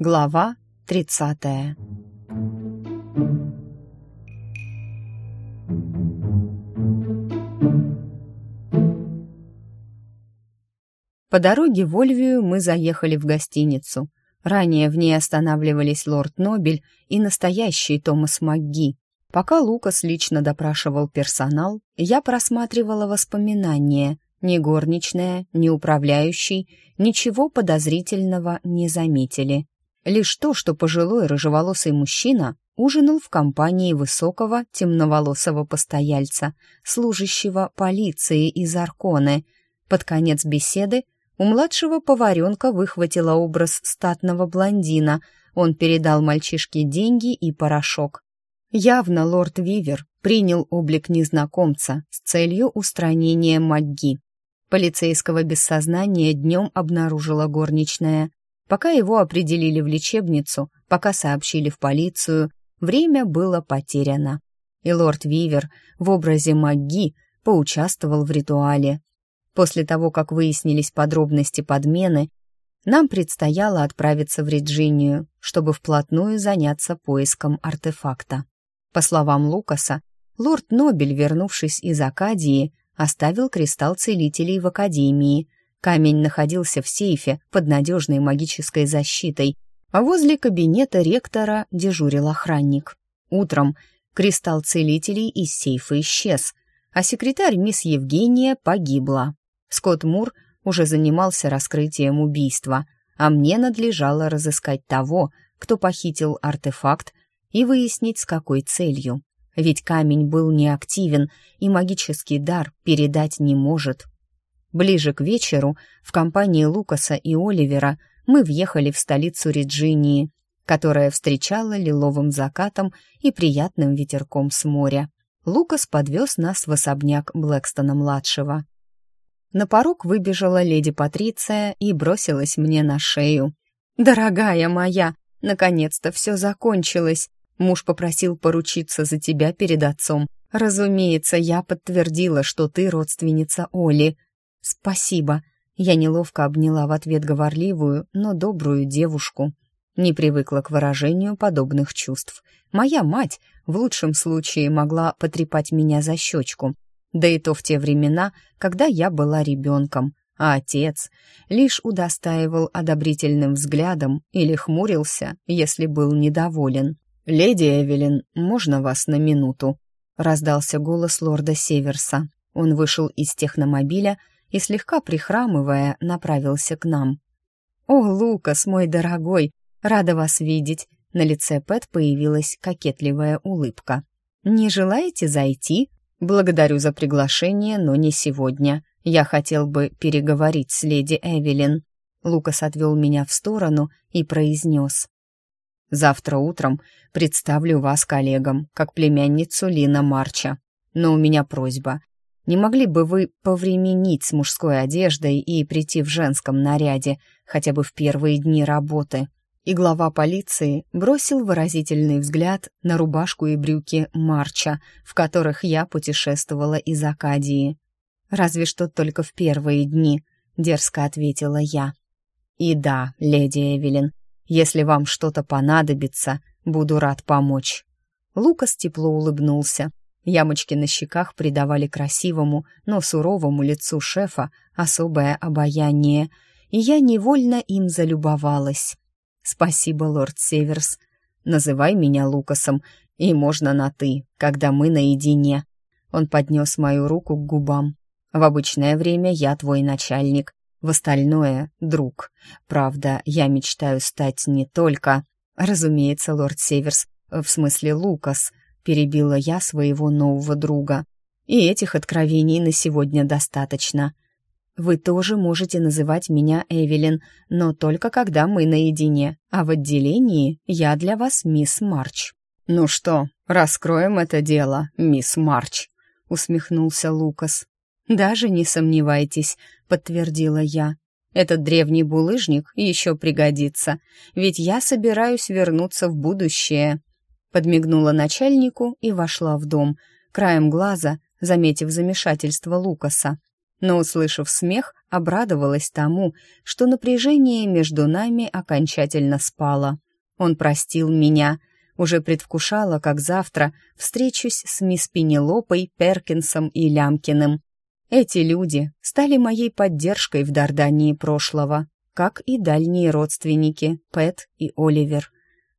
Глава тридцатая По дороге в Ольвию мы заехали в гостиницу. Ранее в ней останавливались лорд Нобель и настоящий Томас МакГи. Пока Лукас лично допрашивал персонал, я просматривала воспоминания. Ни горничная, ни управляющий ничего подозрительного не заметили. Лишь то, что пожилой рыжеволосый мужчина ужинал в компании высокого темноволосого постояльца, служащего полиции из Арконы. Под конец беседы у младшего поваренка выхватила образ статного блондина. Он передал мальчишке деньги и порошок. Явно лорд Вивер принял облик незнакомца с целью устранения Магги. Полицейского без сознания днем обнаружила горничная. Пока его определили в лечебницу, пока сообщили в полицию, время было потеряно. И лорд Вивер в образе Магги поучаствовал в ритуале. После того, как выяснились подробности подмены, нам предстояло отправиться в Реджинию, чтобы вплотную заняться поиском артефакта. По словам Лукаса, лорд Нобель, вернувшись из Акадии, оставил кристалл целителей в Академии. Камень находился в сейфе под надежной магической защитой, а возле кабинета ректора дежурил охранник. Утром кристалл целителей из сейфа исчез, а секретарь мисс Евгения погибла. Скотт Мур уже занимался раскрытием убийства, а мне надлежало разыскать того, кто похитил артефакт, и выяснить, с какой целью. Ведь камень был неактивен, и магический дар передать не может. Ближе к вечеру в компании Лукаса и Оливера мы въехали в столицу Реджинии, которая встречала лиловым закатом и приятным ветерком с моря. Лукас подвез нас в особняк Блэкстона-младшего. На порог выбежала леди Патриция и бросилась мне на шею. «Дорогая моя, наконец-то все закончилось. Муж попросил поручиться за тебя перед отцом. Разумеется, я подтвердила, что ты родственница Оли. Спасибо». Я неловко обняла в ответ говорливую, но добрую девушку. Не привыкла к выражению подобных чувств. Моя мать в лучшем случае могла потрепать меня за щечку, да и то в те времена, когда я была ребенком, а отец лишь удостаивал одобрительным взглядом или хмурился, если был недоволен. «Леди Эвелин, можно вас на минуту?» — раздался голос лорда Северса. Он вышел из техномобиля и, слегка прихрамывая, направился к нам. «О, Лукас, мой дорогой, рада вас видеть!» На лице Пэт появилась кокетливая улыбка. «Не желаете зайти?» «Благодарю за приглашение, но не сегодня. Я хотел бы переговорить с леди Эвелин». Лукас отвел меня в сторону и произнес. «Завтра утром представлю вас коллегам, как племянницу Лина Марча. Но у меня просьба. Не могли бы вы повременить с мужской одеждой и прийти в женском наряде, хотя бы в первые дни работы?» и глава полиции бросил выразительный взгляд на рубашку и брюки Марча, в которых я путешествовала из Акадии. «Разве что только в первые дни», — дерзко ответила я. «И да, леди Эвелин, если вам что-то понадобится, буду рад помочь». Лукас тепло улыбнулся. Ямочки на щеках придавали красивому, но суровому лицу шефа особое обаяние, и я невольно им залюбовалась. «Спасибо, лорд Северс. Называй меня Лукасом, и можно на «ты», когда мы наедине». Он поднес мою руку к губам. «В обычное время я твой начальник, в остальное — друг. Правда, я мечтаю стать не только...» «Разумеется, лорд Северс, в смысле Лукас», — перебила я своего нового друга. «И этих откровений на сегодня достаточно». Вы тоже можете называть меня Эвелин, но только когда мы наедине, а в отделении я для вас мисс Марч». «Ну что, раскроем это дело, мисс Марч», — усмехнулся Лукас. «Даже не сомневайтесь», — подтвердила я. «Этот древний булыжник еще пригодится, ведь я собираюсь вернуться в будущее». Подмигнула начальнику и вошла в дом, краем глаза заметив замешательство Лукаса. Но, услышав смех, обрадовалась тому, что напряжение между нами окончательно спало. Он простил меня, уже предвкушала, как завтра встречусь с мисс Пенелопой, Перкинсом и Лямкиным. Эти люди стали моей поддержкой в Дардании прошлого, как и дальние родственники Пэт и Оливер.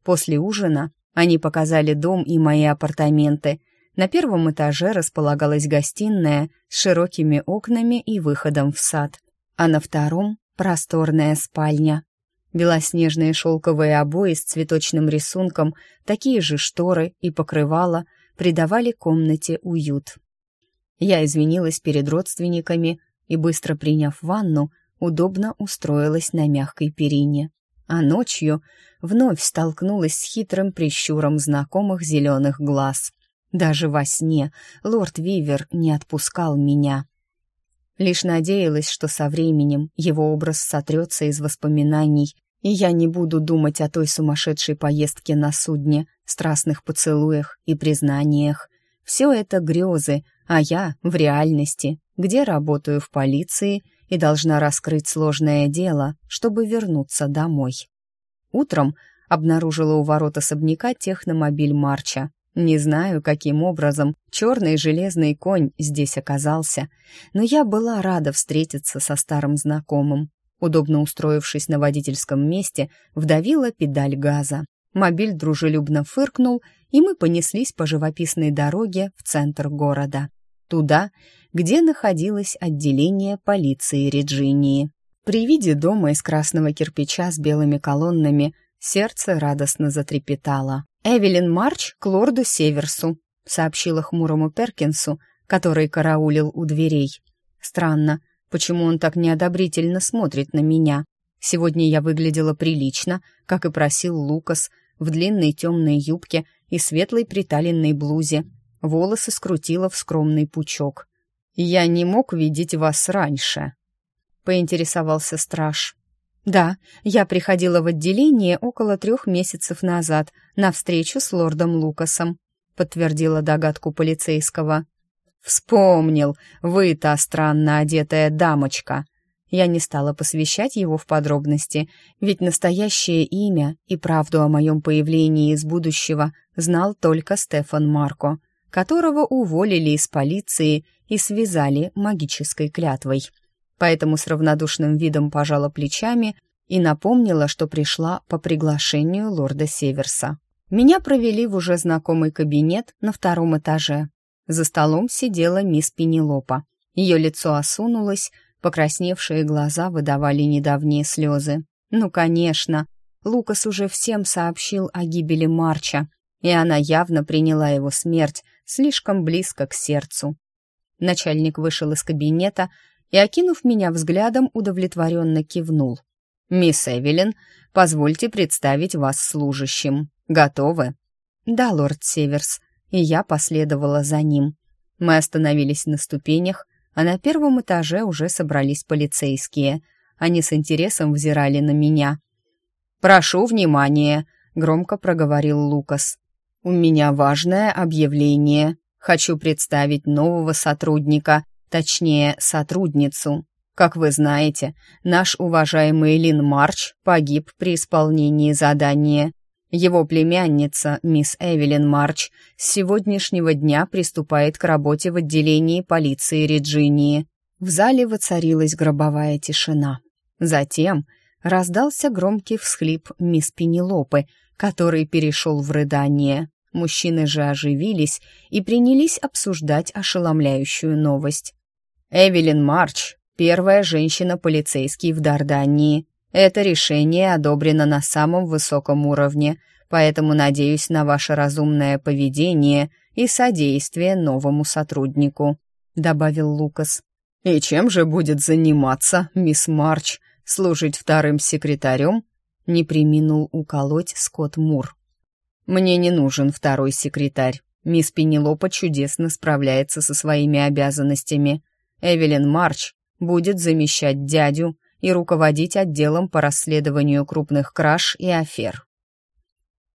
После ужина они показали дом и мои апартаменты. На первом этаже располагалась гостиная с широкими окнами и выходом в сад, а на втором — просторная спальня. Белоснежные шелковые обои с цветочным рисунком, такие же шторы и покрывала придавали комнате уют. Я извинилась перед родственниками и, быстро приняв ванну, удобно устроилась на мягкой перине. А ночью вновь столкнулась с хитрым прищуром знакомых зеленых глаз. Даже во сне лорд Вивер не отпускал меня. Лишь надеялась, что со временем его образ сотрется из воспоминаний, и я не буду думать о той сумасшедшей поездке на судне, страстных поцелуях и признаниях. Все это грезы, а я в реальности, где работаю в полиции и должна раскрыть сложное дело, чтобы вернуться домой. Утром обнаружила у ворот особняка техномобиль Марча. Не знаю, каким образом черный железный конь здесь оказался, но я была рада встретиться со старым знакомым. Удобно устроившись на водительском месте, вдавила педаль газа. Мобиль дружелюбно фыркнул, и мы понеслись по живописной дороге в центр города. Туда, где находилось отделение полиции Реджинии. При виде дома из красного кирпича с белыми колоннами сердце радостно затрепетало. «Эвелин Марч к лорду Северсу», — сообщила хмурому Перкинсу, который караулил у дверей. «Странно, почему он так неодобрительно смотрит на меня. Сегодня я выглядела прилично, как и просил Лукас, в длинной темной юбке и светлой приталенной блузе. Волосы скрутила в скромный пучок. «Я не мог видеть вас раньше», — поинтересовался страж. «Да, я приходила в отделение около трех месяцев назад на встречу с лордом Лукасом», подтвердила догадку полицейского. «Вспомнил, вы та странно одетая дамочка». Я не стала посвящать его в подробности, ведь настоящее имя и правду о моем появлении из будущего знал только Стефан Марко, которого уволили из полиции и связали магической клятвой поэтому с равнодушным видом пожала плечами и напомнила, что пришла по приглашению лорда Северса. Меня провели в уже знакомый кабинет на втором этаже. За столом сидела мисс Пенелопа. Ее лицо осунулось, покрасневшие глаза выдавали недавние слезы. Ну, конечно, Лукас уже всем сообщил о гибели Марча, и она явно приняла его смерть слишком близко к сердцу. Начальник вышел из кабинета, и, окинув меня взглядом, удовлетворенно кивнул. «Мисс Эвелин, позвольте представить вас служащим. Готовы?» «Да, лорд Северс», и я последовала за ним. Мы остановились на ступенях, а на первом этаже уже собрались полицейские. Они с интересом взирали на меня. «Прошу внимания», — громко проговорил Лукас. «У меня важное объявление. Хочу представить нового сотрудника, точнее, сотрудницу. Как вы знаете, наш уважаемый Лин Марч погиб при исполнении задания. Его племянница, мисс Эвелин Марч, с сегодняшнего дня приступает к работе в отделении полиции Реджинии. В зале воцарилась гробовая тишина. Затем раздался громкий всхлип мисс Пенелопы, который перешел в рыдание. Мужчины же оживились и принялись обсуждать ошеломляющую новость. Эвелин Марч — первая женщина-полицейский в Дардании. Это решение одобрено на самом высоком уровне, поэтому надеюсь на ваше разумное поведение и содействие новому сотруднику», — добавил Лукас. «И чем же будет заниматься мисс Марч? Служить вторым секретарем?» — не приминул уколоть Скотт Мур. «Мне не нужен второй секретарь. Мисс Пенелопа чудесно справляется со своими обязанностями. Эвелин Марч будет замещать дядю и руководить отделом по расследованию крупных краж и афер.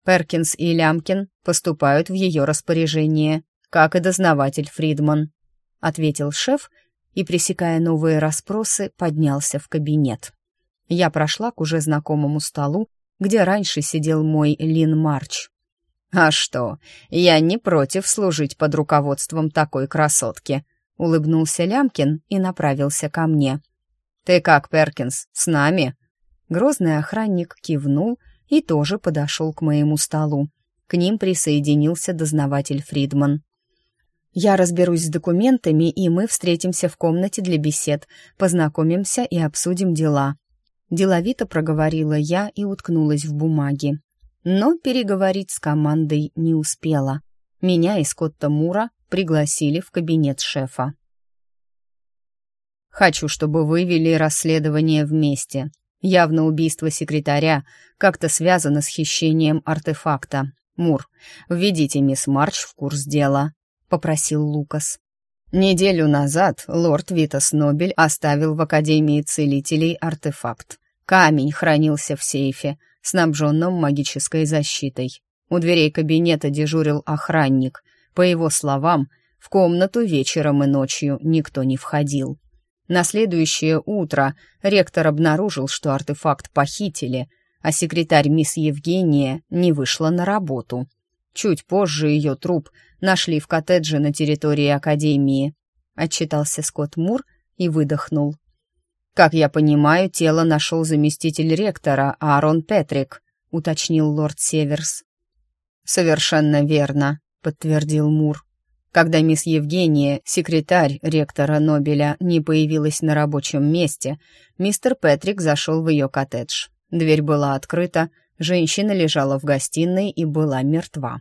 Перкинс и Лямкин поступают в ее распоряжение, как и дознаватель Фридман. ответил шеф и, пресекая новые расспросы, поднялся в кабинет. Я прошла к уже знакомому столу, где раньше сидел мой Лин Марч. «А что, я не против служить под руководством такой красотки», — улыбнулся Лямкин и направился ко мне. «Ты как, Перкинс, с нами?» Грозный охранник кивнул и тоже подошел к моему столу. К ним присоединился дознаватель Фридман. «Я разберусь с документами, и мы встретимся в комнате для бесед, познакомимся и обсудим дела». Деловито проговорила я и уткнулась в бумаги. Но переговорить с командой не успела. Меня и Скотта Мура пригласили в кабинет шефа. «Хочу, чтобы вы вели расследование вместе. Явно убийство секретаря как-то связано с хищением артефакта. Мур, введите мисс Марч в курс дела», — попросил Лукас. Неделю назад лорд Витас Нобель оставил в Академии Целителей артефакт. Камень хранился в сейфе, снабженном магической защитой. У дверей кабинета дежурил охранник. По его словам, в комнату вечером и ночью никто не входил. На следующее утро ректор обнаружил, что артефакт похитили, а секретарь мисс Евгения не вышла на работу. Чуть позже ее труп нашли в коттедже на территории Академии. Отчитался Скотт Мур и выдохнул. «Как я понимаю, тело нашел заместитель ректора Аарон Петрик», — уточнил лорд Северс. «Совершенно верно», — подтвердил Мур. Когда мисс Евгения, секретарь ректора Нобеля, не появилась на рабочем месте, мистер Петрик зашел в ее коттедж. Дверь была открыта, женщина лежала в гостиной и была мертва.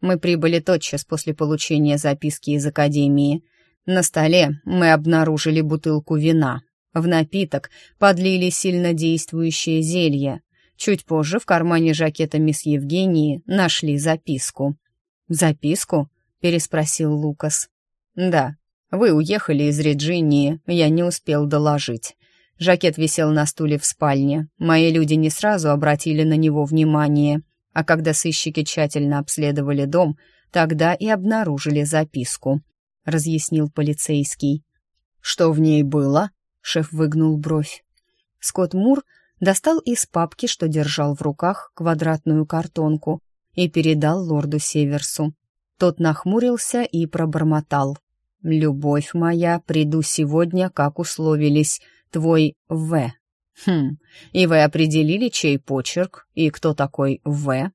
Мы прибыли тотчас после получения записки из академии. На столе мы обнаружили бутылку вина, в напиток подлили сильнодействующее зелье. Чуть позже в кармане жакета мисс Евгении нашли записку. «Записку?» — переспросил Лукас. «Да, вы уехали из Реджинии, я не успел доложить. Жакет висел на стуле в спальне. Мои люди не сразу обратили на него внимание, а когда сыщики тщательно обследовали дом, тогда и обнаружили записку», — разъяснил полицейский. «Что в ней было?» Шеф выгнул бровь. Скотт Мур достал из папки, что держал в руках, квадратную картонку и передал лорду Северсу. Тот нахмурился и пробормотал. «Любовь моя, приду сегодня, как условились, твой В». «Хм, и вы определили, чей почерк и кто такой В?»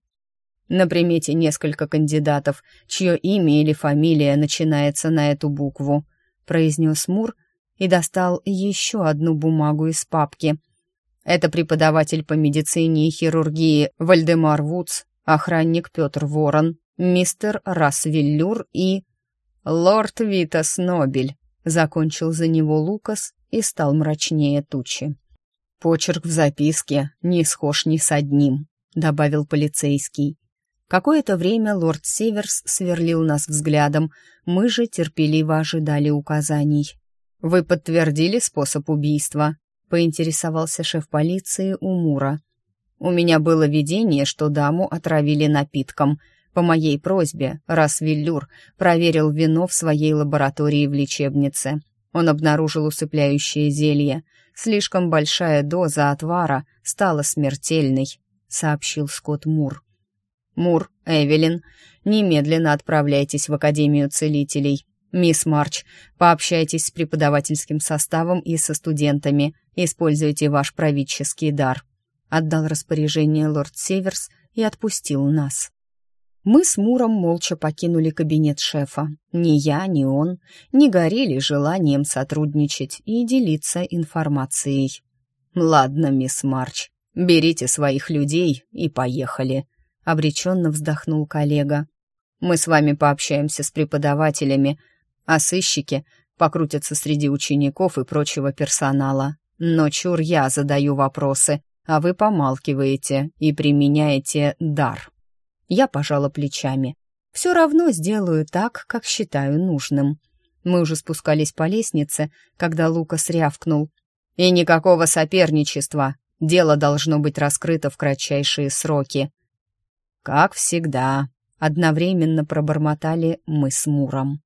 На примете несколько кандидатов, чье имя или фамилия начинается на эту букву, произнес Мур, и достал еще одну бумагу из папки. Это преподаватель по медицине и хирургии Вальдемар Вудс, охранник Петр Ворон, мистер Расвиллюр и... «Лорд Витас Нобель», — закончил за него Лукас и стал мрачнее тучи. «Почерк в записке не схож ни с одним», — добавил полицейский. Какое-то время лорд Северс сверлил нас взглядом, мы же терпеливо ожидали указаний. «Вы подтвердили способ убийства?» — поинтересовался шеф полиции у Мура. «У меня было видение, что даму отравили напитком. По моей просьбе, раз Виллюр проверил вино в своей лаборатории в лечебнице. Он обнаружил усыпляющее зелье. Слишком большая доза отвара стала смертельной», — сообщил Скотт Мур. «Мур, Эвелин, немедленно отправляйтесь в Академию Целителей. «Мисс Марч, пообщайтесь с преподавательским составом и со студентами. Используйте ваш правительский дар», — отдал распоряжение лорд Северс и отпустил нас. Мы с Муром молча покинули кабинет шефа. Ни я, ни он не горели желанием сотрудничать и делиться информацией. «Ладно, мисс Марч, берите своих людей и поехали», — обреченно вздохнул коллега. «Мы с вами пообщаемся с преподавателями, а сыщики покрутятся среди учеников и прочего персонала. Но чур я задаю вопросы, а вы помалкиваете и применяете дар. Я пожала плечами. Все равно сделаю так, как считаю нужным. Мы уже спускались по лестнице, когда Лукас рявкнул. И никакого соперничества. Дело должно быть раскрыто в кратчайшие сроки. Как всегда, одновременно пробормотали мы с Муром.